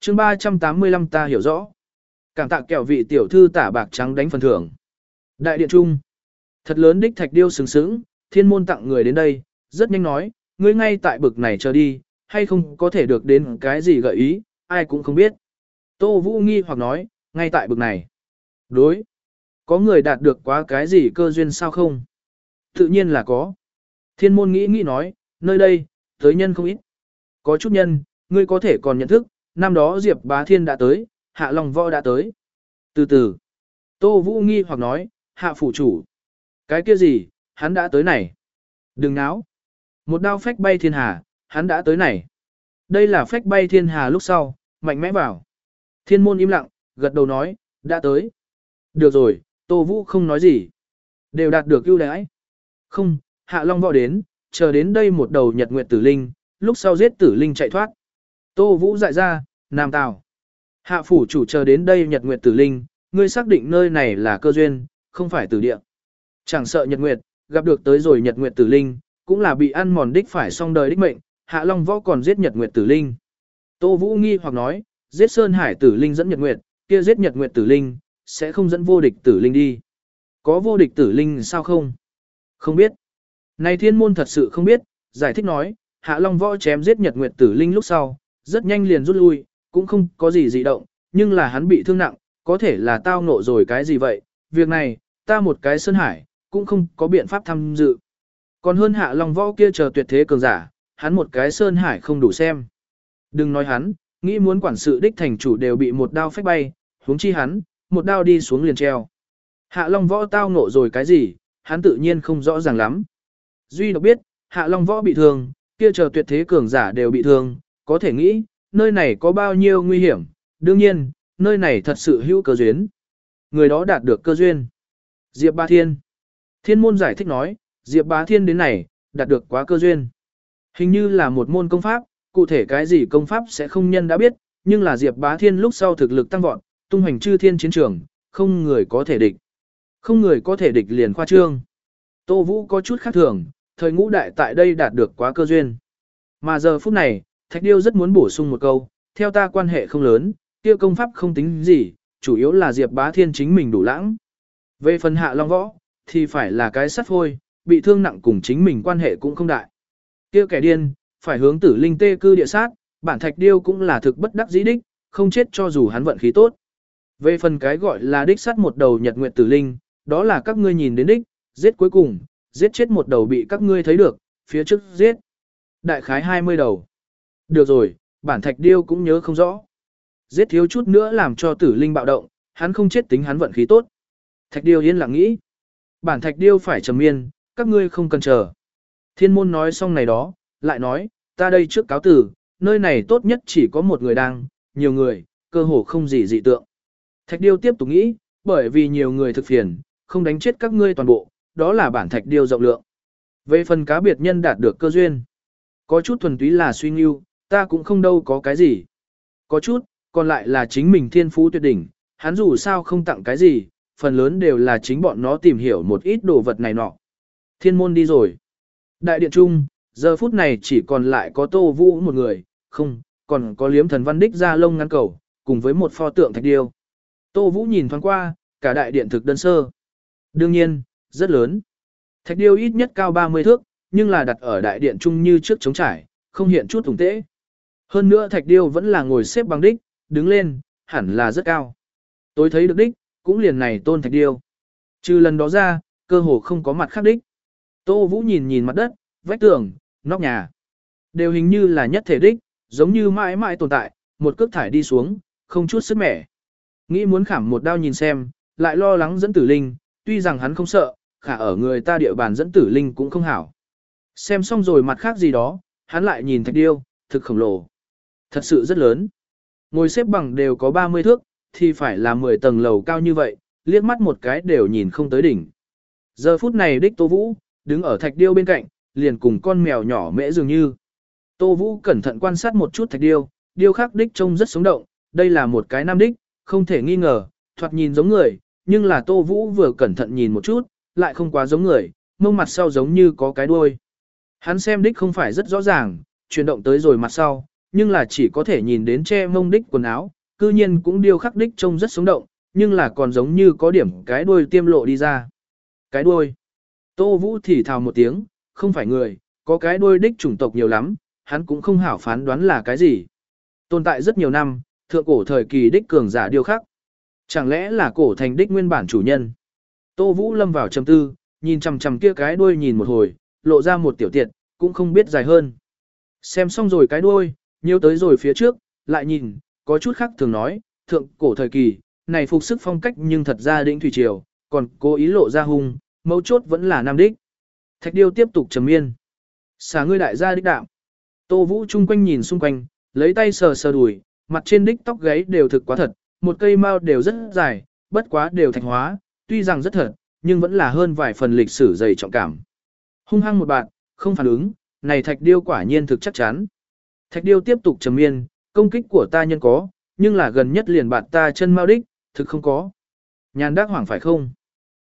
chương 385 ta hiểu rõ. Cảm tạ kẹo vị tiểu thư tả bạc trắng đánh phần thưởng. Đại điện trung. Thật lớn đích thạch điêu sừng sững, thiên môn tặng người đến đây, rất nhanh nói, ngươi ngay tại bực này chờ đi, hay không có thể được đến cái gì gợi ý, ai cũng không biết. Tô Vũ nghi hoặc nói, ngay tại bực này. Đối. Có người đạt được quá cái gì cơ duyên sao không? Tự nhiên là có. Thiên môn nghĩ nghĩ nói, nơi đây, tới nhân không ít. Có chút nhân, ngươi có thể còn nhận thức, năm đó Diệp Bá Thiên đã tới, Hạ Long Võ đã tới. Từ từ, Tô Vũ nghi hoặc nói, Hạ phủ chủ. Cái kia gì, hắn đã tới này. Đừng náo. Một đao phách bay thiên hà, hắn đã tới này. Đây là phách bay thiên hà lúc sau, mạnh mẽ bảo, Thiên môn im lặng, gật đầu nói, đã tới. Được rồi, Tô Vũ không nói gì. Đều đạt được ưu đãi. Không, Hạ Long võ đến, chờ đến đây một đầu nhật nguyệt tử linh, lúc sau giết tử linh chạy thoát. Tô Vũ dại ra, Nam Tào. Hạ phủ chủ chờ đến đây nhật nguyệt tử linh, ngươi xác định nơi này là cơ duyên, không phải tử địa. Chẳng sợ nhật nguyệt, gặp được tới rồi nhật nguyệt tử linh, cũng là bị ăn mòn đích phải xong đời đích mệnh, Hạ Long võ còn giết nhật nguyệt tử linh. Tô Vũ nghi hoặc nói, giết Sơn Hải tử linh dẫn nhật nguyệt, kia giết nhật nguyệt tử linh, sẽ không dẫn vô địch tử linh đi. Có vô địch tử linh sao không? Không biết. Này thiên môn thật sự không biết, giải thích nói, Hạ Long võ chém giết nhật nguyệt tử linh lúc sau, rất nhanh liền rút lui, cũng không có gì dị động, nhưng là hắn bị thương nặng, có thể là tao nộ rồi cái gì vậy, việc này, ta một cái Sơn Hải, cũng không có biện pháp tham dự. Còn hơn Hạ Long võ kia chờ tuyệt thế cường giả, hắn một cái Sơn Hải không đủ xem. Đừng nói hắn, nghĩ muốn quản sự đích thành chủ đều bị một đao phách bay, huống chi hắn, một đao đi xuống liền treo. Hạ Long võ tao ngộ rồi cái gì, hắn tự nhiên không rõ ràng lắm. Duy độc biết, Hạ Long võ bị thương, kia chờ tuyệt thế cường giả đều bị thương, có thể nghĩ, nơi này có bao nhiêu nguy hiểm, đương nhiên, nơi này thật sự hữu cơ duyên. Người đó đạt được cơ duyên. Diệp Ba Thiên. Thiên môn giải thích nói, Diệp Bá Thiên đến này, đạt được quá cơ duyên. Hình như là một môn công pháp, cụ thể cái gì công pháp sẽ không nhân đã biết, nhưng là Diệp Bá Thiên lúc sau thực lực tăng vọt, tung hành chư thiên chiến trường, không người có thể địch. Không người có thể địch liền khoa trương. Tô Vũ có chút khác thường, thời ngũ đại tại đây đạt được quá cơ duyên. Mà giờ phút này, Thạch Điêu rất muốn bổ sung một câu, theo ta quan hệ không lớn, kia công pháp không tính gì, chủ yếu là Diệp Bá Thiên chính mình đủ lãng. Về phần hạ long võ, thì phải là cái sắt phôi, bị thương nặng cùng chính mình quan hệ cũng không đại. Kia kẻ điên, phải hướng tử linh tê cư địa sát, bản Thạch Điêu cũng là thực bất đắc dĩ đích, không chết cho dù hắn vận khí tốt. Về phần cái gọi là đích sát một đầu nhật nguyện tử linh, đó là các ngươi nhìn đến đích, giết cuối cùng, giết chết một đầu bị các ngươi thấy được, phía trước giết. Đại khái 20 đầu. Được rồi, bản thạch điêu cũng nhớ không rõ. Giết thiếu chút nữa làm cho tử linh bạo động, hắn không chết tính hắn vận khí tốt. Thạch điêu yên lặng nghĩ. Bản thạch điêu phải trầm miên, các ngươi không cần chờ. Thiên môn nói xong này đó, lại nói, ta đây trước cáo tử, nơi này tốt nhất chỉ có một người đang, nhiều người, cơ hồ không gì dị tượng. Thạch điêu tiếp tục nghĩ, bởi vì nhiều người thực phiền, không đánh chết các ngươi toàn bộ, đó là bản thạch điêu rộng lượng. Về phần cá biệt nhân đạt được cơ duyên, có chút thuần túy là suy nghiêu, ta cũng không đâu có cái gì. Có chút, còn lại là chính mình thiên phú tuyệt đỉnh, hắn dù sao không tặng cái gì, phần lớn đều là chính bọn nó tìm hiểu một ít đồ vật này nọ. Thiên môn đi rồi. Đại điện trung, giờ phút này chỉ còn lại có tô vũ một người, không, còn có liếm thần văn đích ra lông ngăn cầu, cùng với một pho tượng thạch điêu. Tô vũ nhìn thoáng qua, cả đại điện thực đơn sơ. Đương nhiên, rất lớn. Thạch điêu ít nhất cao 30 thước, nhưng là đặt ở đại điện trung như trước chống trải, không hiện chút thủng tễ. Hơn nữa thạch điêu vẫn là ngồi xếp bằng đích, đứng lên, hẳn là rất cao. Tôi thấy được đích, cũng liền này tôn thạch điêu. Trừ lần đó ra, cơ hồ không có mặt khác đích. Tô Vũ nhìn nhìn mặt đất, vách tường, nóc nhà. Đều hình như là nhất thể đích, giống như mãi mãi tồn tại, một cước thải đi xuống, không chút sức mẻ. Nghĩ muốn khảm một đao nhìn xem, lại lo lắng dẫn tử linh, tuy rằng hắn không sợ, khả ở người ta địa bàn dẫn tử linh cũng không hảo. Xem xong rồi mặt khác gì đó, hắn lại nhìn thạch điêu, thực khổng lồ. Thật sự rất lớn. Ngồi xếp bằng đều có 30 thước, thì phải là 10 tầng lầu cao như vậy, liếc mắt một cái đều nhìn không tới đỉnh. Giờ phút này đích Tô Vũ, đứng ở thạch điêu bên cạnh, liền cùng con mèo nhỏ mễ dường như. Tô Vũ cẩn thận quan sát một chút thạch điêu, điêu khắc đích trông rất sống động, đây là một cái nam đích, không thể nghi ngờ, thoạt nhìn giống người, nhưng là Tô Vũ vừa cẩn thận nhìn một chút, lại không quá giống người, mông mặt sau giống như có cái đuôi. Hắn xem đích không phải rất rõ ràng, chuyển động tới rồi mặt sau, nhưng là chỉ có thể nhìn đến che mông đích quần áo, cư nhiên cũng điêu khắc đích trông rất sống động, nhưng là còn giống như có điểm cái đuôi tiêm lộ đi ra. Cái đuôi. Tô Vũ thì thào một tiếng, không phải người, có cái đuôi đích chủng tộc nhiều lắm, hắn cũng không hảo phán đoán là cái gì. Tồn tại rất nhiều năm, thượng cổ thời kỳ đích cường giả điêu khắc. Chẳng lẽ là cổ thành đích nguyên bản chủ nhân? Tô Vũ lâm vào trầm tư, nhìn chằm chằm kia cái đuôi nhìn một hồi, lộ ra một tiểu tiệt, cũng không biết dài hơn. Xem xong rồi cái đuôi, nhiều tới rồi phía trước, lại nhìn, có chút khác thường nói, thượng cổ thời kỳ, này phục sức phong cách nhưng thật ra đỉnh thủy triều, còn cố ý lộ ra hung, mấu chốt vẫn là nam đích. Thạch điêu tiếp tục trầm miên. Xả ngươi đại gia đích đạo. Tô Vũ chung quanh nhìn xung quanh, lấy tay sờ sờ đùi, mặt trên đích tóc gáy đều thực quá thật, một cây mao đều rất dài, bất quá đều thạch hóa, tuy rằng rất thật, nhưng vẫn là hơn vài phần lịch sử dày trọng cảm. Hung hăng một bạn, không phản ứng, này thạch điêu quả nhiên thực chắc chắn. Thạch điêu tiếp tục trầm miên, công kích của ta nhân có, nhưng là gần nhất liền bạn ta chân mau đích, thực không có. Nhàn đắc hoảng phải không?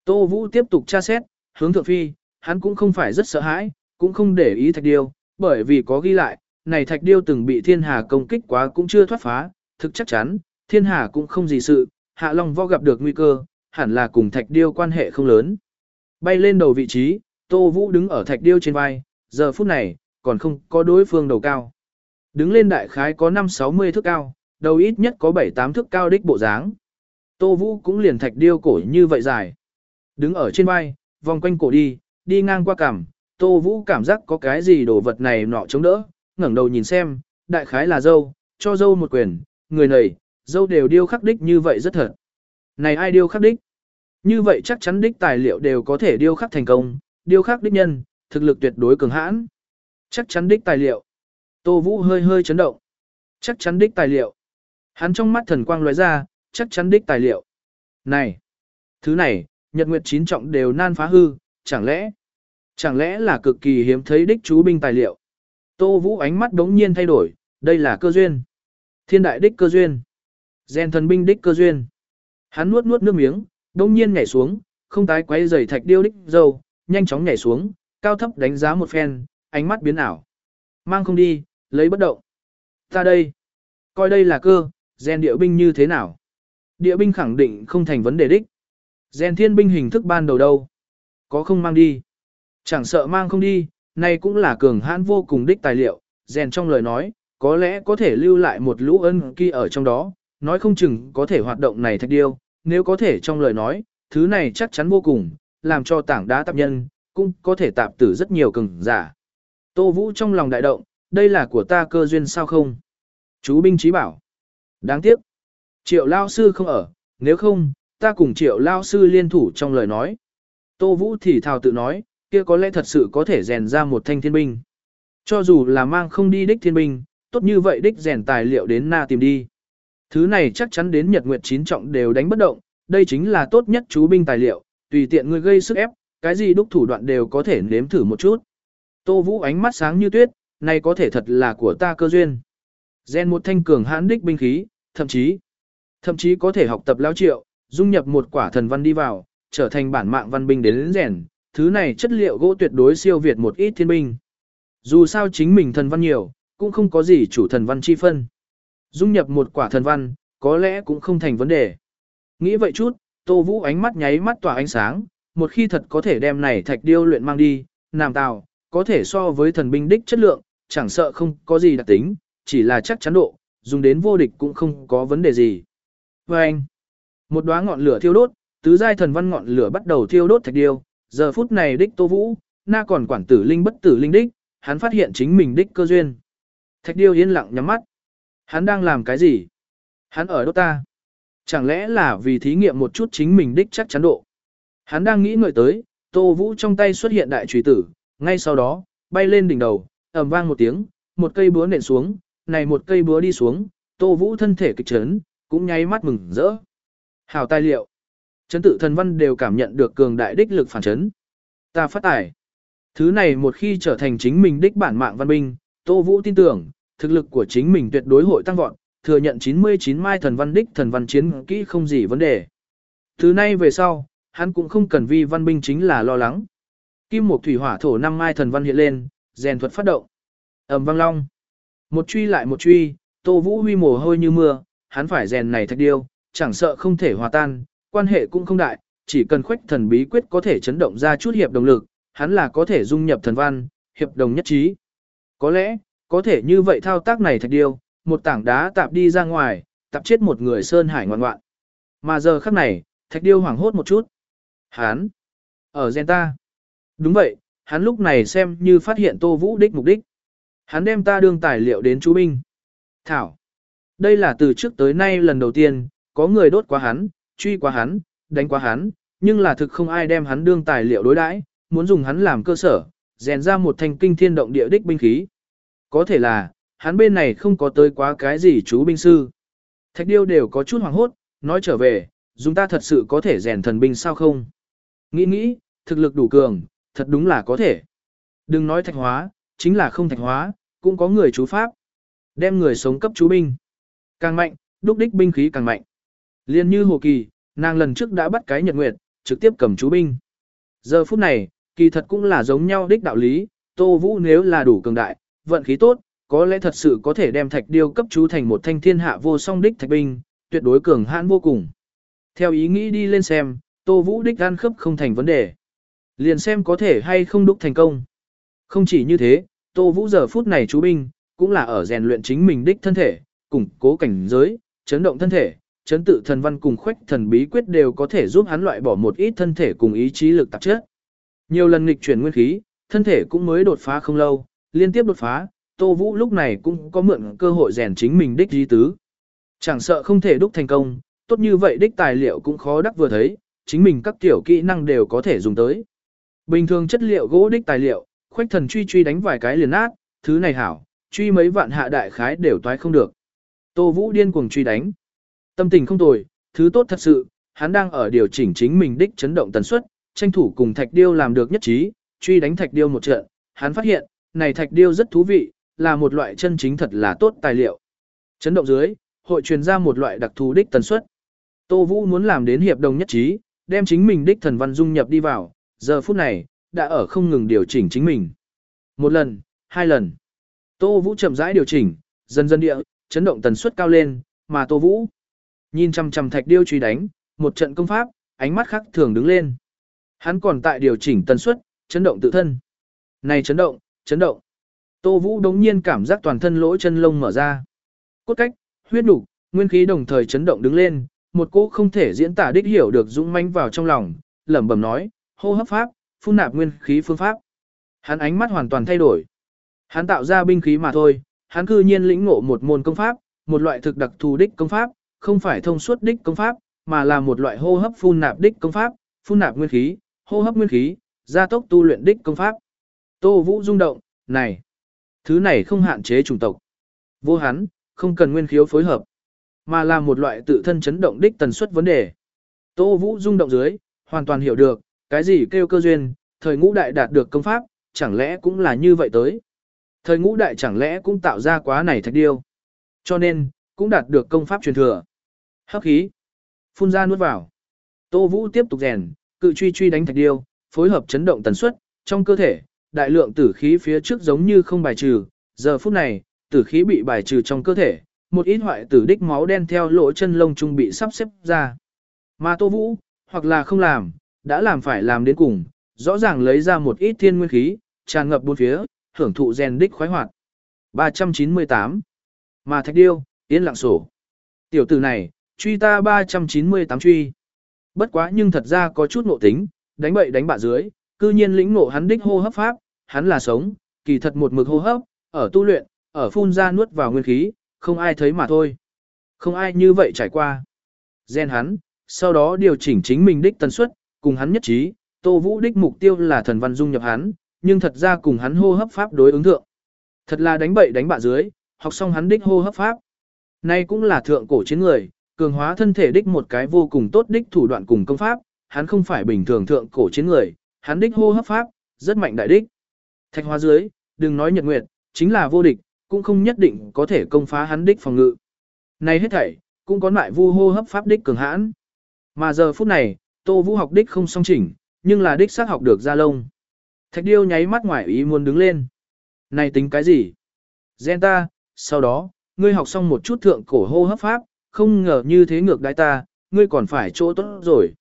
Tô Vũ tiếp tục tra xét, hướng thượng phi, hắn cũng không phải rất sợ hãi, cũng không để ý thạch điêu, bởi vì có ghi lại, này thạch điêu từng bị thiên hà công kích quá cũng chưa thoát phá, thực chắc chắn, thiên hà cũng không gì sự, hạ long võ gặp được nguy cơ, hẳn là cùng thạch điêu quan hệ không lớn. Bay lên đầu vị trí, Tô Vũ đứng ở thạch điêu trên vai, giờ phút này, còn không có đối phương đầu cao. Đứng lên đại khái có 5-60 thước cao, đầu ít nhất có 7-8 thước cao đích bộ dáng. Tô Vũ cũng liền thạch điêu cổ như vậy dài. Đứng ở trên vai, vòng quanh cổ đi, đi ngang qua cằm, Tô Vũ cảm giác có cái gì đồ vật này nọ chống đỡ, ngẩng đầu nhìn xem, đại khái là dâu, cho dâu một quyền, người này, dâu đều điêu khắc đích như vậy rất thật. Này ai điêu khắc đích? Như vậy chắc chắn đích tài liệu đều có thể điêu khắc thành công, điêu khắc đích nhân, thực lực tuyệt đối cường hãn. Chắc chắn đích tài liệu. Tô Vũ hơi hơi chấn động. Chắc chắn đích tài liệu. Hắn trong mắt thần quang lóe ra, chắc chắn đích tài liệu. Này! Thứ này, Nhật Nguyệt chín trọng đều nan phá hư, chẳng lẽ? Chẳng lẽ là cực kỳ hiếm thấy đích chú binh tài liệu? Tô Vũ ánh mắt đống nhiên thay đổi, đây là cơ duyên. Thiên đại đích cơ duyên. Gen thần binh đích cơ duyên. Hắn nuốt nuốt nước miếng, đống nhiên nhảy xuống, không tái quay giày thạch điêu đích dâu, nhanh chóng nhảy xuống, cao thấp đánh giá một phen, ánh mắt biến ảo. Mang không đi, lấy bất động. Ta đây. Coi đây là cơ, gen địa binh như thế nào? Địa binh khẳng định không thành vấn đề đích. Gen thiên binh hình thức ban đầu đâu? Có không mang đi? Chẳng sợ mang không đi, nay cũng là cường hãn vô cùng đích tài liệu. Gen trong lời nói, có lẽ có thể lưu lại một lũ ân kỳ ở trong đó, nói không chừng có thể hoạt động này thạch điêu, nếu có thể trong lời nói, thứ này chắc chắn vô cùng, làm cho tảng đá tạp nhân, cũng có thể tạp tử rất nhiều cường giả. Tô Vũ trong lòng đại động, đây là của ta cơ duyên sao không? Chú binh trí bảo. Đáng tiếc. Triệu Lao Sư không ở, nếu không, ta cùng Triệu Lao Sư liên thủ trong lời nói. Tô Vũ thì thào tự nói, kia có lẽ thật sự có thể rèn ra một thanh thiên binh. Cho dù là mang không đi đích thiên binh, tốt như vậy đích rèn tài liệu đến na tìm đi. Thứ này chắc chắn đến Nhật Nguyệt chín trọng đều đánh bất động, đây chính là tốt nhất chú binh tài liệu, tùy tiện người gây sức ép, cái gì đúc thủ đoạn đều có thể nếm thử một chút. Tô Vũ ánh mắt sáng như tuyết, này có thể thật là của ta cơ duyên. Gen một thanh cường hãn đích binh khí, thậm chí, thậm chí có thể học tập lao triệu, dung nhập một quả thần văn đi vào, trở thành bản mạng văn binh đến rèn, thứ này chất liệu gỗ tuyệt đối siêu việt một ít thiên binh. Dù sao chính mình thần văn nhiều, cũng không có gì chủ thần văn chi phân. Dung nhập một quả thần văn, có lẽ cũng không thành vấn đề. Nghĩ vậy chút, Tô Vũ ánh mắt nháy mắt tỏa ánh sáng, một khi thật có thể đem này thạch điêu luyện mang đi, làm tào, có thể so với thần binh đích chất lượng, chẳng sợ không có gì đặc tính, chỉ là chắc chắn độ, dùng đến vô địch cũng không có vấn đề gì. Và anh, một đóa ngọn lửa thiêu đốt, tứ giai thần văn ngọn lửa bắt đầu thiêu đốt thạch điêu, giờ phút này đích Tô Vũ, na còn quản tử linh bất tử linh đích, hắn phát hiện chính mình đích cơ duyên. Thạch điêu yên lặng nhắm mắt. Hắn đang làm cái gì? Hắn ở đốt ta. Chẳng lẽ là vì thí nghiệm một chút chính mình đích chắc chắn độ. Hắn đang nghĩ ngợi tới, Tô Vũ trong tay xuất hiện đại trùy tử, ngay sau đó, bay lên đỉnh đầu, ầm vang một tiếng, một cây búa nện xuống, này một cây búa đi xuống, Tô Vũ thân thể kịch chấn, cũng nháy mắt mừng rỡ. Hảo tài liệu. Chấn tự thần văn đều cảm nhận được cường đại đích lực phản chấn. Ta phát tài. Thứ này một khi trở thành chính mình đích bản mạng văn binh, Tô Vũ tin tưởng, thực lực của chính mình tuyệt đối hội tăng vọt, thừa nhận 99 mai thần văn đích thần văn chiến kỹ không gì vấn đề. Thứ nay về sau, hắn cũng không cần vi văn binh chính là lo lắng. Kim một thủy hỏa thổ năm mai thần văn hiện lên, rèn thuật phát động. Ầm vang long. Một truy lại một truy, Tô Vũ Huy mồ hôi như mưa, hắn phải rèn này thạch điêu, chẳng sợ không thể hòa tan, quan hệ cũng không đại, chỉ cần khuếch thần bí quyết có thể chấn động ra chút hiệp đồng lực, hắn là có thể dung nhập thần văn, hiệp đồng nhất trí. Có lẽ, có thể như vậy thao tác này thạch điêu, một tảng đá tạp đi ra ngoài, tạp chết một người sơn hải ngoan ngoạn. Mà giờ khắc này, thạch điêu hoảng hốt một chút. Hắn, ở gen ta. Đúng vậy, hắn lúc này xem như phát hiện Tô Vũ đích mục đích. Hắn đem ta đương tài liệu đến chú binh. Thảo. Đây là từ trước tới nay lần đầu tiên, có người đốt qua hắn, truy qua hắn, đánh qua hắn, nhưng là thực không ai đem hắn đương tài liệu đối đãi, muốn dùng hắn làm cơ sở, rèn ra một thanh kinh thiên động địa đích binh khí. Có thể là, hắn bên này không có tới quá cái gì chú binh sư. Thạch điêu đều có chút hoàng hốt, nói trở về, dùng ta thật sự có thể rèn thần binh sao không? Nghĩ nghĩ, thực lực đủ cường, thật đúng là có thể. Đừng nói thạch hóa, chính là không thạch hóa, cũng có người chú pháp. Đem người sống cấp chú binh. Càng mạnh, đúc đích binh khí càng mạnh. Liên như Hồ Kỳ, nàng lần trước đã bắt cái nhật nguyệt, trực tiếp cầm chú binh. Giờ phút này, kỳ thật cũng là giống nhau đích đạo lý, Tô Vũ nếu là đủ cường đại, vận khí tốt, có lẽ thật sự có thể đem thạch điêu cấp chú thành một thanh thiên hạ vô song đích thạch binh, tuyệt đối cường hãn vô cùng. Theo ý nghĩ đi lên xem, Tô Vũ đích gan khớp không thành vấn đề. Liền xem có thể hay không đúc thành công. Không chỉ như thế, Tô Vũ giờ phút này chú binh, cũng là ở rèn luyện chính mình đích thân thể, củng cố cảnh giới, chấn động thân thể, chấn tự thần văn cùng khuếch thần bí quyết đều có thể giúp hắn loại bỏ một ít thân thể cùng ý chí lực tạp chất. Nhiều lần nghịch chuyển nguyên khí, thân thể cũng mới đột phá không lâu, liên tiếp đột phá, Tô Vũ lúc này cũng có mượn cơ hội rèn chính mình đích di tứ. Chẳng sợ không thể đúc thành công, tốt như vậy đích tài liệu cũng khó đắc vừa thấy, chính mình các tiểu kỹ năng đều có thể dùng tới. Bình thường chất liệu gỗ đích tài liệu, khoách thần truy truy đánh vài cái liền nát, thứ này hảo, truy mấy vạn hạ đại khái đều toái không được. Tô Vũ điên cuồng truy đánh. Tâm tình không tồi, thứ tốt thật sự, hắn đang ở điều chỉnh chính mình đích chấn động tần suất, tranh thủ cùng thạch điêu làm được nhất trí, truy đánh thạch điêu một trận, hắn phát hiện, này thạch điêu rất thú vị, là một loại chân chính thật là tốt tài liệu. Chấn động dưới, hội truyền ra một loại đặc thù đích tần suất. Tô Vũ muốn làm đến hiệp đồng nhất trí, đem chính mình đích thần văn dung nhập đi vào, giờ phút này, đã ở không ngừng điều chỉnh chính mình. Một lần, hai lần. Tô Vũ chậm rãi điều chỉnh, dần dần địa, chấn động tần suất cao lên, mà Tô Vũ nhìn chằm chằm thạch điêu truy đánh, một trận công pháp, ánh mắt khác thường đứng lên. Hắn còn tại điều chỉnh tần suất, chấn động tự thân. Này chấn động, chấn động. Tô Vũ đống nhiên cảm giác toàn thân lỗ chân lông mở ra. Cốt cách, huyết đủ, nguyên khí đồng thời chấn động đứng lên, một cô không thể diễn tả đích hiểu được dũng manh vào trong lòng, lẩm bẩm nói, hô hấp pháp, phun nạp nguyên khí phương pháp. Hắn ánh mắt hoàn toàn thay đổi. Hắn tạo ra binh khí mà thôi, hắn cư nhiên lĩnh ngộ một môn công pháp, một loại thực đặc thù đích công pháp, không phải thông suốt đích công pháp, mà là một loại hô hấp phun nạp đích công pháp, phun nạp nguyên khí, hô hấp nguyên khí, gia tốc tu luyện đích công pháp. Tô Vũ rung động, này, thứ này không hạn chế chủng tộc. Vô hắn, không cần nguyên khiếu phối hợp, mà là một loại tự thân chấn động đích tần suất vấn đề. Tô Vũ rung động dưới, hoàn toàn hiểu được, cái gì kêu cơ duyên, thời ngũ đại đạt được công pháp, chẳng lẽ cũng là như vậy tới. Thời ngũ đại chẳng lẽ cũng tạo ra quá này thạch điêu. Cho nên, cũng đạt được công pháp truyền thừa. Hấp khí. Phun ra nuốt vào. Tô Vũ tiếp tục rèn, cự truy truy đánh thạch điêu, phối hợp chấn động tần suất, trong cơ thể, đại lượng tử khí phía trước giống như không bài trừ, giờ phút này, tử khí bị bài trừ trong cơ thể, một ít hoại tử đích máu đen theo lỗ chân lông trung bị sắp xếp ra. Mà Tô Vũ, hoặc là không làm, đã làm phải làm đến cùng, rõ ràng lấy ra một ít thiên nguyên khí, tràn ngập bốn phía, hưởng thụ rèn đích khoái hoạt. 398. Mà thạch điêu, yên lặng sổ. Tiểu tử này, truy ta 398 truy. Bất quá nhưng thật ra có chút nộ tính, đánh bậy đánh bạ dưới, cư nhiên lĩnh ngộ hắn đích hô hấp pháp, hắn là sống, kỳ thật một mực hô hấp, ở tu luyện, ở phun ra nuốt vào nguyên khí, không ai thấy mà thôi. Không ai như vậy trải qua. Gen hắn, sau đó điều chỉnh chính mình đích tần suất, cùng hắn nhất trí, Tô Vũ đích mục tiêu là thần văn dung nhập hắn, nhưng thật ra cùng hắn hô hấp pháp đối ứng thượng. Thật là đánh bậy đánh bạ dưới, học xong hắn đích hô hấp pháp. Nay cũng là thượng cổ chiến người, cường hóa thân thể đích một cái vô cùng tốt đích thủ đoạn cùng công pháp, hắn không phải bình thường thượng cổ chiến người, hắn đích hô hấp pháp, rất mạnh đại đích. Thạch hóa dưới, đừng nói nhật nguyệt, chính là vô địch, cũng không nhất định có thể công phá hắn đích phòng ngự. Này hết thảy, cũng có lại vu hô hấp pháp đích cường hãn. Mà giờ phút này, Tô Vũ học đích không song chỉnh, nhưng là đích xác học được ra lông. Thạch điêu nháy mắt ngoài ý muốn đứng lên. Này tính cái gì? Gen ta, sau đó, ngươi học xong một chút thượng cổ hô hấp pháp, không ngờ như thế ngược đái ta, ngươi còn phải chỗ tốt rồi.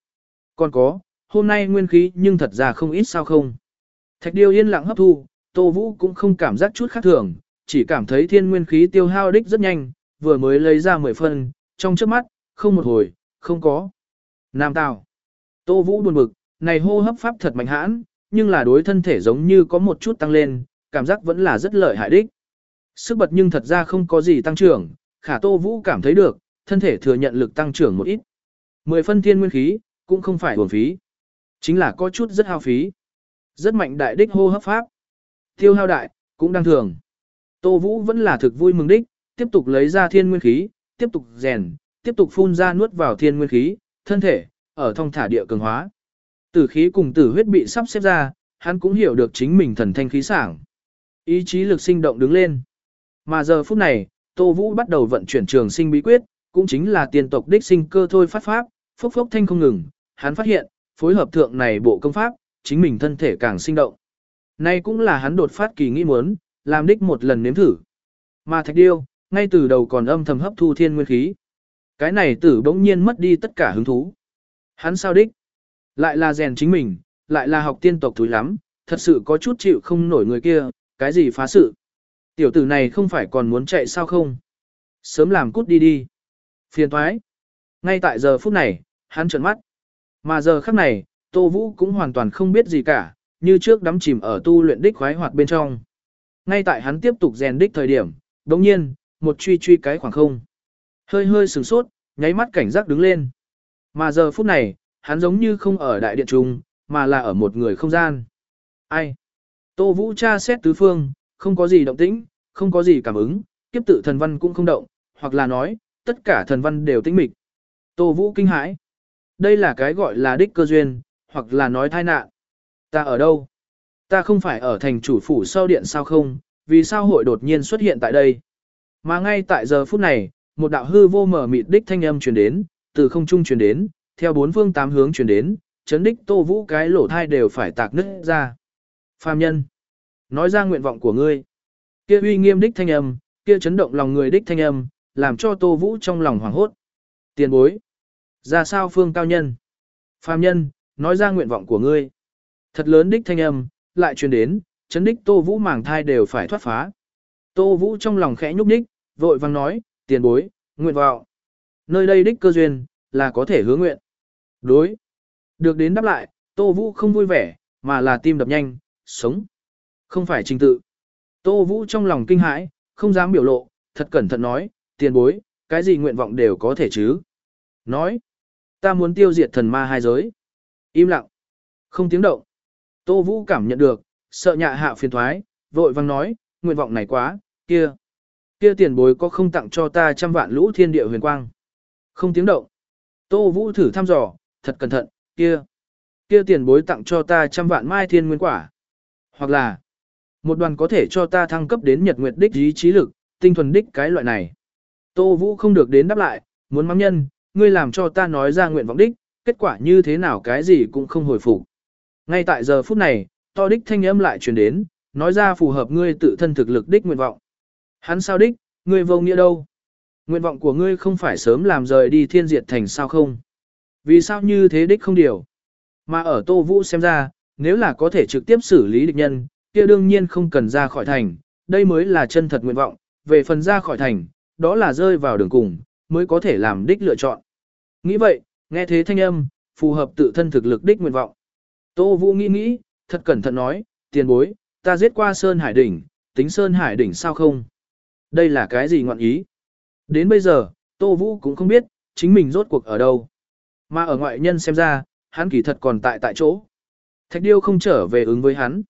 Còn có, hôm nay nguyên khí nhưng thật ra không ít sao không. Thạch điêu yên lặng hấp thu, Tô Vũ cũng không cảm giác chút khác thường, chỉ cảm thấy thiên nguyên khí tiêu hao đích rất nhanh, vừa mới lấy ra 10 phân, trong trước mắt, không một hồi, không có. Nam Tào. Tô Vũ buồn bực, này hô hấp pháp thật mạnh hãn, nhưng là đối thân thể giống như có một chút tăng lên, cảm giác vẫn là rất lợi hại đích. Sức bật nhưng thật ra không có gì tăng trưởng, khả Tô Vũ cảm thấy được, thân thể thừa nhận lực tăng trưởng một ít. 10 phân thiên nguyên khí, cũng không phải uổng phí. Chính là có chút rất hao phí. Rất mạnh đại đích hô hấp pháp. Tiêu hao đại, cũng đang thường. Tô Vũ vẫn là thực vui mừng đích, tiếp tục lấy ra thiên nguyên khí, tiếp tục rèn, tiếp tục phun ra nuốt vào thiên nguyên khí, thân thể, ở thông thả địa cường hóa. Tử khí cùng tử huyết bị sắp xếp ra, hắn cũng hiểu được chính mình thần thanh khí sảng. Ý chí lực sinh động đứng lên. Mà giờ phút này, Tô Vũ bắt đầu vận chuyển trường sinh bí quyết, cũng chính là tiền tộc đích sinh cơ thôi phát pháp, phốc phốc thanh không ngừng, hắn phát hiện, phối hợp thượng này bộ công pháp, chính mình thân thể càng sinh động. Nay cũng là hắn đột phát kỳ nghĩ muốn, làm đích một lần nếm thử. Mà thạch điêu, ngay từ đầu còn âm thầm hấp thu thiên nguyên khí. Cái này tử bỗng nhiên mất đi tất cả hứng thú. Hắn sao đích? Lại là rèn chính mình, lại là học tiên tộc thúi lắm, thật sự có chút chịu không nổi người kia, cái gì phá sự. Tiểu tử này không phải còn muốn chạy sao không? Sớm làm cút đi đi. Phiền thoái. Ngay tại giờ phút này, hắn trợn mắt. Mà giờ khắc này, Tô Vũ cũng hoàn toàn không biết gì cả, như trước đắm chìm ở tu luyện đích khoái hoạt bên trong. Ngay tại hắn tiếp tục rèn đích thời điểm, đồng nhiên, một truy truy cái khoảng không. Hơi hơi sừng sốt, nháy mắt cảnh giác đứng lên. Mà giờ phút này, hắn giống như không ở đại điện trung, mà là ở một người không gian. Ai? Tô Vũ tra xét tứ phương, không có gì động tĩnh, không có gì cảm ứng, kiếp tự thần văn cũng không động, hoặc là nói, tất cả thần văn đều tĩnh mịch. Tô Vũ kinh hãi. Đây là cái gọi là đích cơ duyên, hoặc là nói thai nạn. Ta ở đâu? Ta không phải ở thành chủ phủ sau điện sao không, vì sao hội đột nhiên xuất hiện tại đây? Mà ngay tại giờ phút này, một đạo hư vô mở mịt đích thanh âm truyền đến, từ không trung truyền đến, theo bốn phương tám hướng truyền đến, chấn đích Tô Vũ cái lỗ thai đều phải tạc nứt ra. Phàm nhân, nói ra nguyện vọng của ngươi. Kia uy nghiêm đích thanh âm, kia chấn động lòng người đích thanh âm, làm cho Tô Vũ trong lòng hoảng hốt. Tiền bối, ra sao phương cao nhân? Phàm nhân, nói ra nguyện vọng của ngươi. Thật lớn đích thanh âm, lại truyền đến, chấn đích Tô Vũ màng thai đều phải thoát phá. Tô Vũ trong lòng khẽ nhúc đích, vội vang nói, tiền bối, nguyện vọng. Nơi đây đích cơ duyên, là có thể hứa nguyện. Đối. Được đến đáp lại, Tô Vũ không vui vẻ, mà là tim đập nhanh, sống. Không phải trình tự. Tô Vũ trong lòng kinh hãi, không dám biểu lộ, thật cẩn thận nói, tiền bối, cái gì nguyện vọng đều có thể chứ. Nói, ta muốn tiêu diệt thần ma hai giới. Im lặng, không tiếng động. Tô Vũ cảm nhận được, sợ nhạ hạ phiền thoái, vội vang nói, nguyện vọng này quá, kia. Kia tiền bối có không tặng cho ta trăm vạn lũ thiên địa huyền quang. Không tiếng động. Tô Vũ thử thăm dò, thật cẩn thận, kia. Kia tiền bối tặng cho ta trăm vạn mai thiên nguyên quả. Hoặc là, một đoàn có thể cho ta thăng cấp đến nhật nguyệt đích ý trí lực, tinh thuần đích cái loại này. Tô Vũ không được đến đáp lại, muốn mắng nhân, ngươi làm cho ta nói ra nguyện vọng đích, kết quả như thế nào cái gì cũng không hồi phục. Ngay tại giờ phút này, to đích thanh âm lại truyền đến, nói ra phù hợp ngươi tự thân thực lực đích nguyện vọng. Hắn sao đích, ngươi vô nghĩa đâu? Nguyện vọng của ngươi không phải sớm làm rời đi thiên diệt thành sao không? Vì sao như thế đích không điều? Mà ở Tô Vũ xem ra, nếu là có thể trực tiếp xử lý địch nhân, kia đương nhiên không cần ra khỏi thành, đây mới là chân thật nguyện vọng, về phần ra khỏi thành, đó là rơi vào đường cùng, mới có thể làm đích lựa chọn. Nghĩ vậy, nghe thế thanh âm, phù hợp tự thân thực lực đích nguyện vọng. Tô Vũ nghĩ nghĩ, thật cẩn thận nói, tiền bối, ta giết qua Sơn Hải Đỉnh, tính Sơn Hải Đỉnh sao không? Đây là cái gì ngọn ý? Đến bây giờ, Tô Vũ cũng không biết, chính mình rốt cuộc ở đâu. Mà ở ngoại nhân xem ra, hắn kỳ thật còn tại tại chỗ. Thạch điêu không trở về ứng với hắn.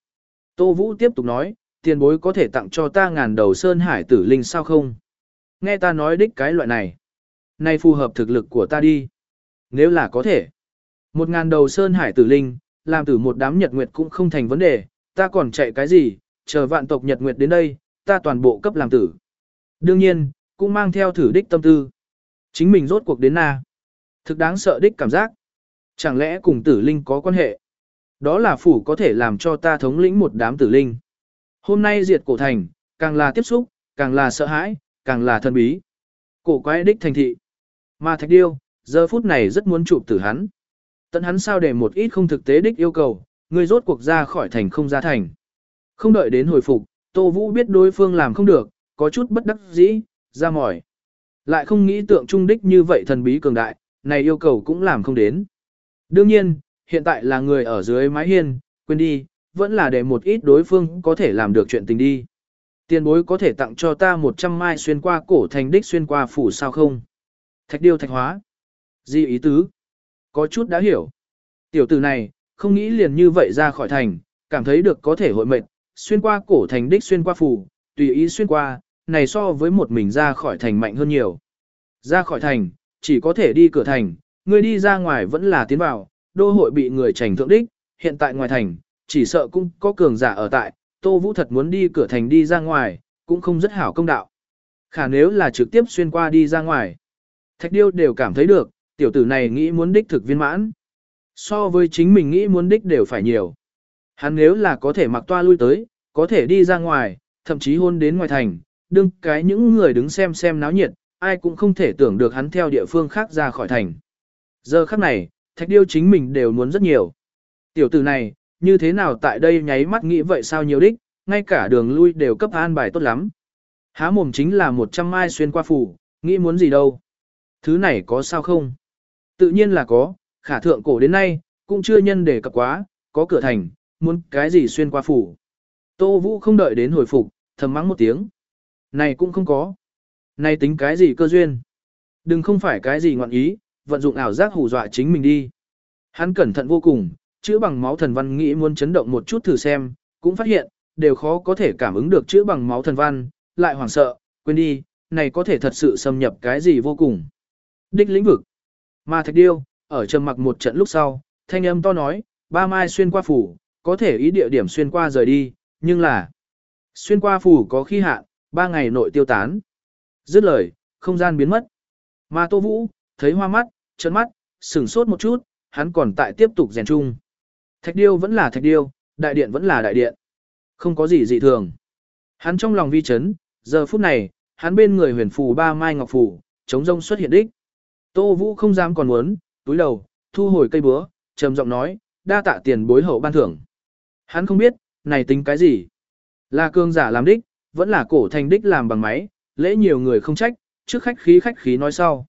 Tô Vũ tiếp tục nói, tiền bối có thể tặng cho ta ngàn đầu Sơn Hải tử linh sao không? Nghe ta nói đích cái loại này. Này phù hợp thực lực của ta đi. Nếu là có thể. Một ngàn đầu Sơn Hải tử linh, làm tử một đám nhật nguyệt cũng không thành vấn đề, ta còn chạy cái gì, chờ vạn tộc nhật nguyệt đến đây, ta toàn bộ cấp làm tử. Đương nhiên, cũng mang theo thử đích tâm tư. Chính mình rốt cuộc đến na. Thực đáng sợ đích cảm giác. Chẳng lẽ cùng tử linh có quan hệ? Đó là phủ có thể làm cho ta thống lĩnh một đám tử linh. Hôm nay diệt cổ thành, càng là tiếp xúc, càng là sợ hãi, càng là thân bí. Cổ quái đích thành thị. Mà thạch điêu, giờ phút này rất muốn chụp tử hắn. Tận hắn sao để một ít không thực tế đích yêu cầu, người rốt cuộc ra khỏi thành không ra thành. Không đợi đến hồi phục, Tô Vũ biết đối phương làm không được, có chút bất đắc dĩ, ra mỏi. Lại không nghĩ tượng trung đích như vậy thần bí cường đại, này yêu cầu cũng làm không đến. Đương nhiên, hiện tại là người ở dưới mái hiên, quên đi, vẫn là để một ít đối phương có thể làm được chuyện tình đi. Tiền bối có thể tặng cho ta 100 mai xuyên qua cổ thành đích xuyên qua phủ sao không? Thạch điêu thạch hóa. di ý tứ? Có chút đã hiểu. Tiểu tử này, không nghĩ liền như vậy ra khỏi thành, cảm thấy được có thể hội mệnh, xuyên qua cổ thành đích xuyên qua phủ, tùy ý xuyên qua, này so với một mình ra khỏi thành mạnh hơn nhiều. Ra khỏi thành, chỉ có thể đi cửa thành, người đi ra ngoài vẫn là tiến vào, đô hội bị người trành thượng đích, hiện tại ngoài thành, chỉ sợ cũng có cường giả ở tại, Tô Vũ thật muốn đi cửa thành đi ra ngoài, cũng không rất hảo công đạo. Khả nếu là trực tiếp xuyên qua đi ra ngoài, Thạch Điêu đều cảm thấy được, tiểu tử này nghĩ muốn đích thực viên mãn. So với chính mình nghĩ muốn đích đều phải nhiều. Hắn nếu là có thể mặc toa lui tới, có thể đi ra ngoài, thậm chí hôn đến ngoài thành, đương cái những người đứng xem xem náo nhiệt, ai cũng không thể tưởng được hắn theo địa phương khác ra khỏi thành. Giờ khắc này, thạch điêu chính mình đều muốn rất nhiều. Tiểu tử này, như thế nào tại đây nháy mắt nghĩ vậy sao nhiều đích, ngay cả đường lui đều cấp an bài tốt lắm. Há mồm chính là một trăm mai xuyên qua phủ, nghĩ muốn gì đâu. Thứ này có sao không? Tự nhiên là có, khả thượng cổ đến nay, cũng chưa nhân đề cập quá, có cửa thành, muốn cái gì xuyên qua phủ. Tô Vũ không đợi đến hồi phục, thầm mắng một tiếng. Này cũng không có. Này tính cái gì cơ duyên? Đừng không phải cái gì ngọn ý, vận dụng ảo giác hù dọa chính mình đi. Hắn cẩn thận vô cùng, chữa bằng máu thần văn nghĩ muốn chấn động một chút thử xem, cũng phát hiện, đều khó có thể cảm ứng được chữa bằng máu thần văn, lại hoảng sợ, quên đi, này có thể thật sự xâm nhập cái gì vô cùng. Đích lĩnh vực. Mà thạch điêu, ở trầm mặc một trận lúc sau, thanh âm to nói, ba mai xuyên qua phủ, có thể ý địa điểm xuyên qua rời đi, nhưng là xuyên qua phủ có khi hạn, ba ngày nội tiêu tán. Dứt lời, không gian biến mất. Mà Tô Vũ, thấy hoa mắt, trấn mắt, sửng sốt một chút, hắn còn tại tiếp tục rèn chung. Thạch điêu vẫn là thạch điêu, đại điện vẫn là đại điện. Không có gì dị thường. Hắn trong lòng vi chấn, giờ phút này, hắn bên người huyền phù ba mai ngọc phù, chống rông xuất hiện đích. Tô Vũ không dám còn muốn, túi đầu, thu hồi cây búa, trầm giọng nói, đa tạ tiền bối hậu ban thưởng. Hắn không biết, này tính cái gì? Là cương giả làm đích, vẫn là cổ thành đích làm bằng máy, lễ nhiều người không trách, trước khách khí khách khí nói sau.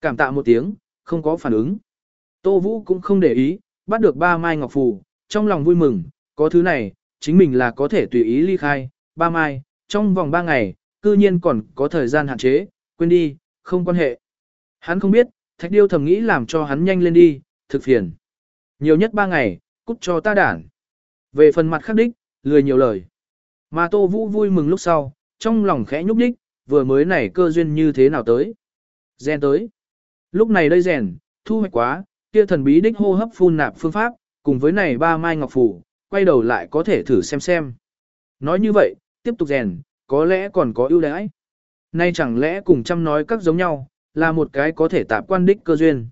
Cảm tạ một tiếng, không có phản ứng. Tô Vũ cũng không để ý, bắt được ba mai ngọc phù, trong lòng vui mừng, có thứ này, chính mình là có thể tùy ý ly khai, ba mai, trong vòng ba ngày, cư nhiên còn có thời gian hạn chế, quên đi, không quan hệ. Hắn không biết, thạch điêu thầm nghĩ làm cho hắn nhanh lên đi, thực phiền. Nhiều nhất ba ngày, cút cho ta đản. Về phần mặt khắc đích, lười nhiều lời. Mà Tô Vũ vui mừng lúc sau, trong lòng khẽ nhúc đích, vừa mới này cơ duyên như thế nào tới. Rèn tới. Lúc này đây rèn, thu hoạch quá, kia thần bí đích hô hấp phun nạp phương pháp, cùng với này ba mai ngọc phủ, quay đầu lại có thể thử xem xem. Nói như vậy, tiếp tục rèn, có lẽ còn có ưu đãi. Nay chẳng lẽ cùng chăm nói các giống nhau, là một cái có thể tạp quan đích cơ duyên.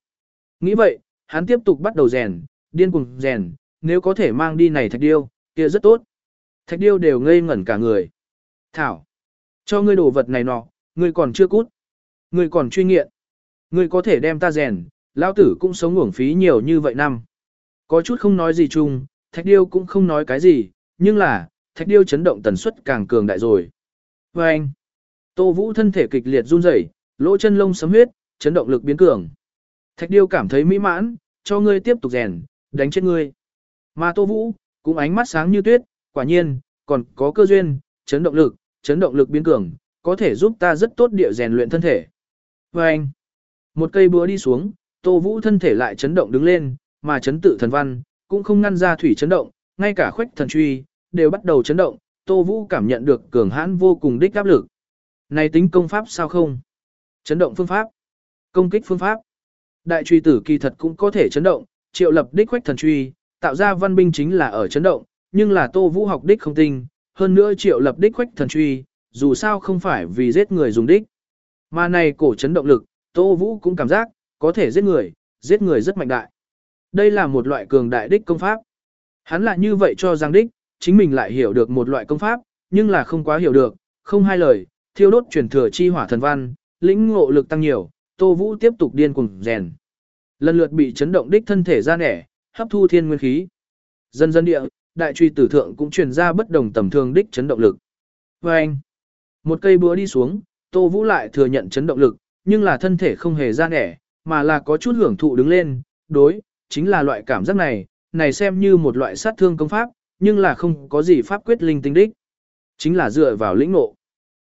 Nghĩ vậy, hắn tiếp tục bắt đầu rèn, điên cùng rèn, nếu có thể mang đi này thạch điêu, kia rất tốt. Thạch điêu đều ngây ngẩn cả người. Thảo, cho ngươi đồ vật này nọ, ngươi còn chưa cút. Ngươi còn truy nghiện. Ngươi có thể đem ta rèn, lão tử cũng sống uổng phí nhiều như vậy năm. Có chút không nói gì chung, thạch điêu cũng không nói cái gì, nhưng là, thạch điêu chấn động tần suất càng cường đại rồi. Và anh, tô vũ thân thể kịch liệt run rẩy, lỗ chân lông sấm huyết, chấn động lực biến cường. Thạch điêu cảm thấy mỹ mãn, cho ngươi tiếp tục rèn, đánh chết ngươi. Mà tô vũ, cũng ánh mắt sáng như tuyết, quả nhiên, còn có cơ duyên, chấn động lực, chấn động lực biến cường, có thể giúp ta rất tốt địa rèn luyện thân thể. Và anh, một cây búa đi xuống, Tô Vũ thân thể lại chấn động đứng lên, mà chấn tự thần văn, cũng không ngăn ra thủy chấn động, ngay cả khuếch thần truy, đều bắt đầu chấn động, Tô Vũ cảm nhận được cường hãn vô cùng đích áp lực. Này tính công pháp sao không? Chấn động phương pháp, công kích phương pháp. Đại truy tử kỳ thật cũng có thể chấn động, triệu lập đích khuếch thần truy, tạo ra văn binh chính là ở chấn động, nhưng là Tô Vũ học đích không tinh, hơn nữa triệu lập đích khuếch thần truy, dù sao không phải vì giết người dùng đích. Mà này cổ chấn động lực, Tô Vũ cũng cảm giác, có thể giết người, giết người rất mạnh đại. Đây là một loại cường đại đích công pháp. Hắn lại như vậy cho rằng đích, chính mình lại hiểu được một loại công pháp, nhưng là không quá hiểu được, không hai lời, thiêu đốt truyền thừa chi hỏa thần văn, lĩnh ngộ lực tăng nhiều, Tô Vũ tiếp tục điên cuồng rèn. Lần lượt bị chấn động đích thân thể ra nẻ, hấp thu thiên nguyên khí. Dần dần địa, đại truy tử thượng cũng truyền ra bất đồng tầm thường đích chấn động lực. Và anh, một cây búa đi xuống, Tô Vũ lại thừa nhận chấn động lực, nhưng là thân thể không hề ra nẻ, mà là có chút hưởng thụ đứng lên, đối, chính là loại cảm giác này, này xem như một loại sát thương công pháp, nhưng là không có gì pháp quyết linh tinh đích. Chính là dựa vào lĩnh ngộ.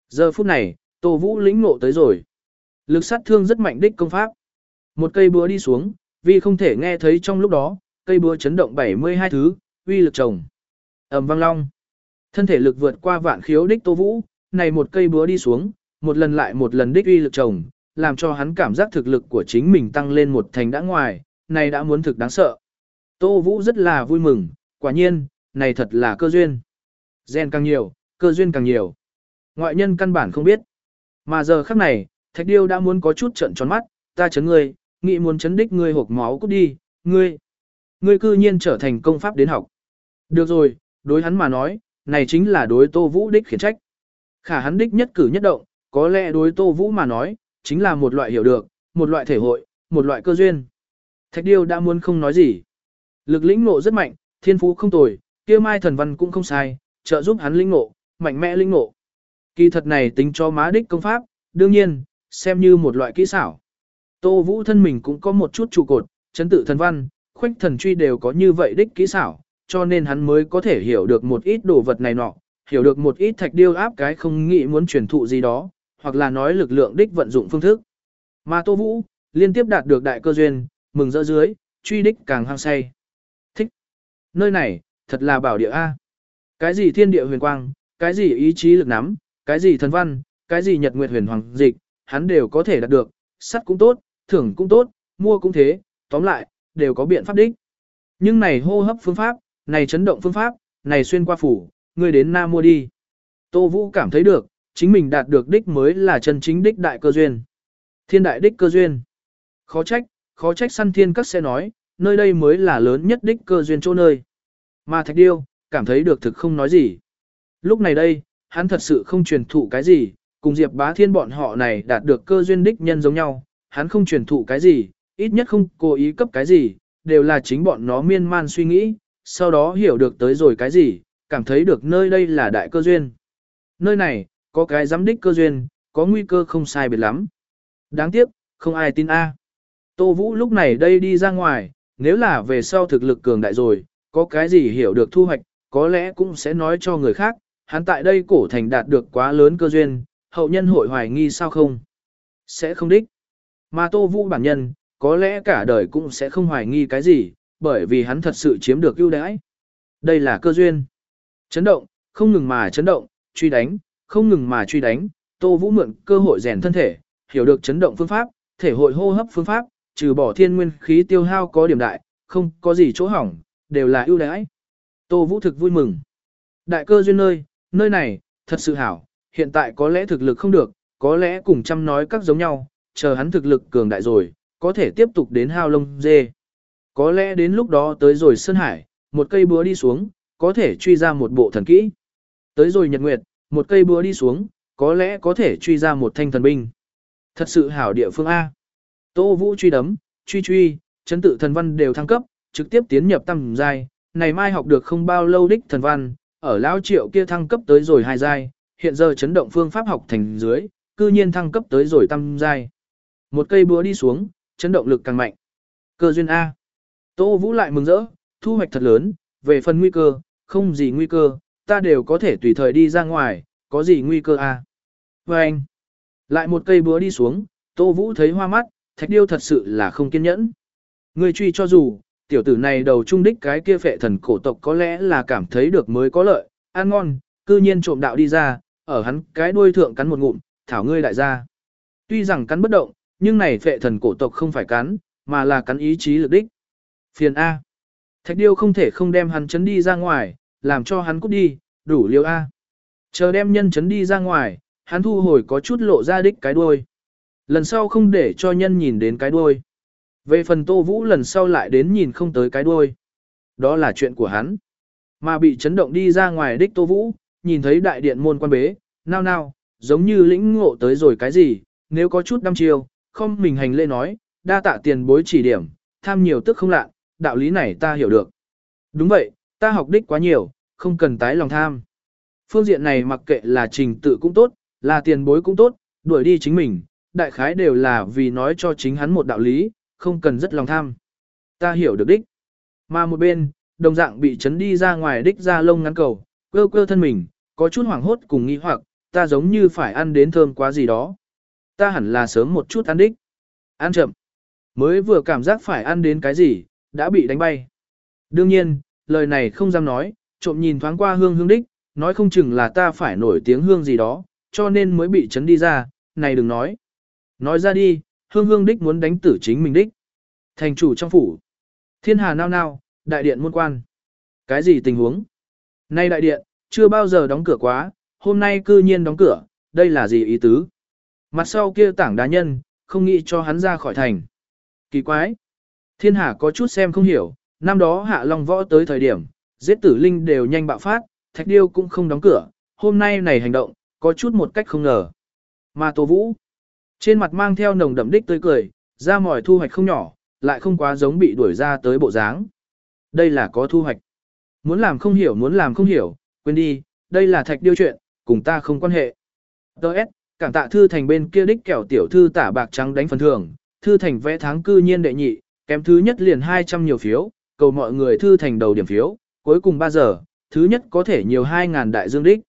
Giờ phút này, Tô Vũ lĩnh ngộ tới rồi. Lực sát thương rất mạnh đích công pháp. Một cây búa đi xuống, vì không thể nghe thấy trong lúc đó, cây búa chấn động 72 thứ, uy lực trồng. ầm vang long. Thân thể lực vượt qua vạn khiếu đích Tô Vũ, này một cây búa đi xuống, một lần lại một lần đích uy lực trồng, làm cho hắn cảm giác thực lực của chính mình tăng lên một thành đã ngoài, này đã muốn thực đáng sợ. Tô Vũ rất là vui mừng, quả nhiên, này thật là cơ duyên. Gen càng nhiều, cơ duyên càng nhiều. Ngoại nhân căn bản không biết. Mà giờ khắc này, Thạch Điêu đã muốn có chút trận tròn mắt, ta chấn ngươi, nghĩ muốn chấn đích ngươi hộp máu cút đi, ngươi. Ngươi cư nhiên trở thành công pháp đến học. Được rồi, đối hắn mà nói, này chính là đối Tô Vũ đích khiển trách. Khả hắn đích nhất cử nhất động, có lẽ đối Tô Vũ mà nói, chính là một loại hiểu được, một loại thể hội, một loại cơ duyên. Thạch Điêu đã muốn không nói gì. Lực lĩnh ngộ rất mạnh, thiên phú không tồi, kia mai thần văn cũng không sai, trợ giúp hắn lĩnh ngộ, mạnh mẽ lĩnh ngộ. Kỳ thật này tính cho má đích công pháp, đương nhiên, xem như một loại kỹ xảo. Tô Vũ thân mình cũng có một chút trụ cột, chấn tự thần văn, khuếch thần truy đều có như vậy đích kỹ xảo, cho nên hắn mới có thể hiểu được một ít đồ vật này nọ, hiểu được một ít thạch điêu áp cái không nghĩ muốn truyền thụ gì đó, hoặc là nói lực lượng đích vận dụng phương thức. Mà Tô Vũ, liên tiếp đạt được đại cơ duyên, mừng rỡ dưới, truy đích càng hăng say. Thích. Nơi này, thật là bảo địa A. Cái gì thiên địa huyền quang, cái gì ý chí lực nắm, cái gì thần văn, cái gì nhật nguyệt huyền hoàng dịch, hắn đều có thể đạt được, sắt cũng tốt, thưởng cũng tốt, mua cũng thế, tóm lại, đều có biện pháp đích. Nhưng này hô hấp phương pháp, này chấn động phương pháp, này xuyên qua phủ, ngươi đến Nam mua đi. Tô Vũ cảm thấy được, chính mình đạt được đích mới là chân chính đích đại cơ duyên. Thiên đại đích cơ duyên. Khó trách, khó trách săn thiên các sẽ nói, nơi đây mới là lớn nhất đích cơ duyên chỗ nơi. Mà Thạch Điêu, cảm thấy được thực không nói gì. Lúc này đây, hắn thật sự không truyền thụ cái gì, cùng Diệp Bá Thiên bọn họ này đạt được cơ duyên đích nhân giống nhau, hắn không truyền thụ cái gì, ít nhất không cố ý cấp cái gì, đều là chính bọn nó miên man suy nghĩ, sau đó hiểu được tới rồi cái gì, cảm thấy được nơi đây là đại cơ duyên. Nơi này, có cái giám đích cơ duyên, có nguy cơ không sai biệt lắm. Đáng tiếc, không ai tin A. Tô Vũ lúc này đây đi ra ngoài, nếu là về sau thực lực cường đại rồi, có cái gì hiểu được thu hoạch, có lẽ cũng sẽ nói cho người khác, hắn tại đây cổ thành đạt được quá lớn cơ duyên, hậu nhân hội hoài nghi sao không? Sẽ không đích. Mà Tô Vũ bản nhân, có lẽ cả đời cũng sẽ không hoài nghi cái gì, bởi vì hắn thật sự chiếm được ưu đãi. Đây là cơ duyên. Chấn động, không ngừng mà chấn động, truy đánh, không ngừng mà truy đánh, Tô Vũ mượn cơ hội rèn thân thể, hiểu được chấn động phương pháp, thể hội hô hấp phương pháp, trừ bỏ thiên nguyên khí tiêu hao có điểm đại, không có gì chỗ hỏng, đều là ưu đãi. Tô Vũ thực vui mừng. Đại cơ duyên nơi, nơi này, thật sự hảo, hiện tại có lẽ thực lực không được, có lẽ cùng chăm nói các giống nhau, chờ hắn thực lực cường đại rồi, có thể tiếp tục đến hao lông dê. Có lẽ đến lúc đó tới rồi Sơn Hải, một cây búa đi xuống, có thể truy ra một bộ thần kỹ. Tới rồi Nhật Nguyệt, một cây búa đi xuống, có lẽ có thể truy ra một thanh thần binh. Thật sự hảo địa phương A. Tô Vũ truy đấm, truy truy, chấn tự thần văn đều thăng cấp, trực tiếp tiến nhập tam giai, này mai học được không bao lâu đích thần văn, ở lão triệu kia thăng cấp tới rồi hai giai, hiện giờ chấn động phương pháp học thành dưới, cư nhiên thăng cấp tới rồi tam giai. Một cây búa đi xuống, chấn động lực càng mạnh. Cơ duyên A. Tô Vũ lại mừng rỡ, thu hoạch thật lớn, về phần nguy cơ, không gì nguy cơ, ta đều có thể tùy thời đi ra ngoài, có gì nguy cơ à? Và anh, lại một cây búa đi xuống, Tô Vũ thấy hoa mắt, thạch điêu thật sự là không kiên nhẫn. Người truy cho dù, tiểu tử này đầu trung đích cái kia phệ thần cổ tộc có lẽ là cảm thấy được mới có lợi, ăn ngon, cư nhiên trộm đạo đi ra, ở hắn cái đuôi thượng cắn một ngụm, thảo ngươi đại gia. Tuy rằng cắn bất động, nhưng này phệ thần cổ tộc không phải cắn, mà là cắn ý chí lực đích. Phiền A. Thạch điêu không thể không đem hắn chấn đi ra ngoài, làm cho hắn cút đi, đủ liêu A. Chờ đem nhân chấn đi ra ngoài, hắn thu hồi có chút lộ ra đích cái đuôi. Lần sau không để cho nhân nhìn đến cái đuôi. Về phần Tô Vũ lần sau lại đến nhìn không tới cái đuôi. Đó là chuyện của hắn. Mà bị chấn động đi ra ngoài đích Tô Vũ, nhìn thấy đại điện môn quan bế, nao nao, giống như lĩnh ngộ tới rồi cái gì, nếu có chút đăm chiêu, không mình hành lễ nói, đa tạ tiền bối chỉ điểm, tham nhiều tức không lạ, đạo lý này ta hiểu được. Đúng vậy, ta học đích quá nhiều, không cần tái lòng tham. Phương diện này mặc kệ là trình tự cũng tốt, là tiền bối cũng tốt, đuổi đi chính mình, đại khái đều là vì nói cho chính hắn một đạo lý, không cần rất lòng tham. Ta hiểu được đích. Mà một bên, đồng dạng bị chấn đi ra ngoài đích ra lông ngắn cầu, quơ quơ thân mình, có chút hoảng hốt cùng nghi hoặc, ta giống như phải ăn đến thơm quá gì đó. Ta hẳn là sớm một chút ăn đích. Ăn chậm. Mới vừa cảm giác phải ăn đến cái gì, đã bị đánh bay. Đương nhiên, lời này không dám nói, trộm nhìn thoáng qua hương hương đích, nói không chừng là ta phải nổi tiếng hương gì đó, cho nên mới bị chấn đi ra, này đừng nói. Nói ra đi, hương hương đích muốn đánh tử chính mình đích. Thành chủ trong phủ. Thiên hà nao nao, đại điện môn quan. Cái gì tình huống? Nay đại điện, chưa bao giờ đóng cửa quá, hôm nay cư nhiên đóng cửa, đây là gì ý tứ? Mặt sau kia tảng đá nhân, không nghĩ cho hắn ra khỏi thành. Kỳ quái. Thiên hà có chút xem không hiểu, năm đó hạ long võ tới thời điểm, giết tử linh đều nhanh bạo phát, thạch điêu cũng không đóng cửa, hôm nay này hành động, có chút một cách không ngờ. Mà Tô Vũ, trên mặt mang theo nồng đậm đích tươi cười, ra mỏi thu hoạch không nhỏ, lại không quá giống bị đuổi ra tới bộ dáng. Đây là có thu hoạch. Muốn làm không hiểu muốn làm không hiểu, quên đi, đây là thạch điêu chuyện, cùng ta không quan hệ. Đợt, cảng tạ thư thành bên kia đích kẻo tiểu thư tả bạc trắng đánh phần thưởng, thư thành vẽ tháng cư nhiên đệ nhị, kém thứ nhất liền 200 nhiều phiếu, cầu mọi người thư thành đầu điểm phiếu, cuối cùng 3 giờ, thứ nhất có thể nhiều 2.000 đại dương đích.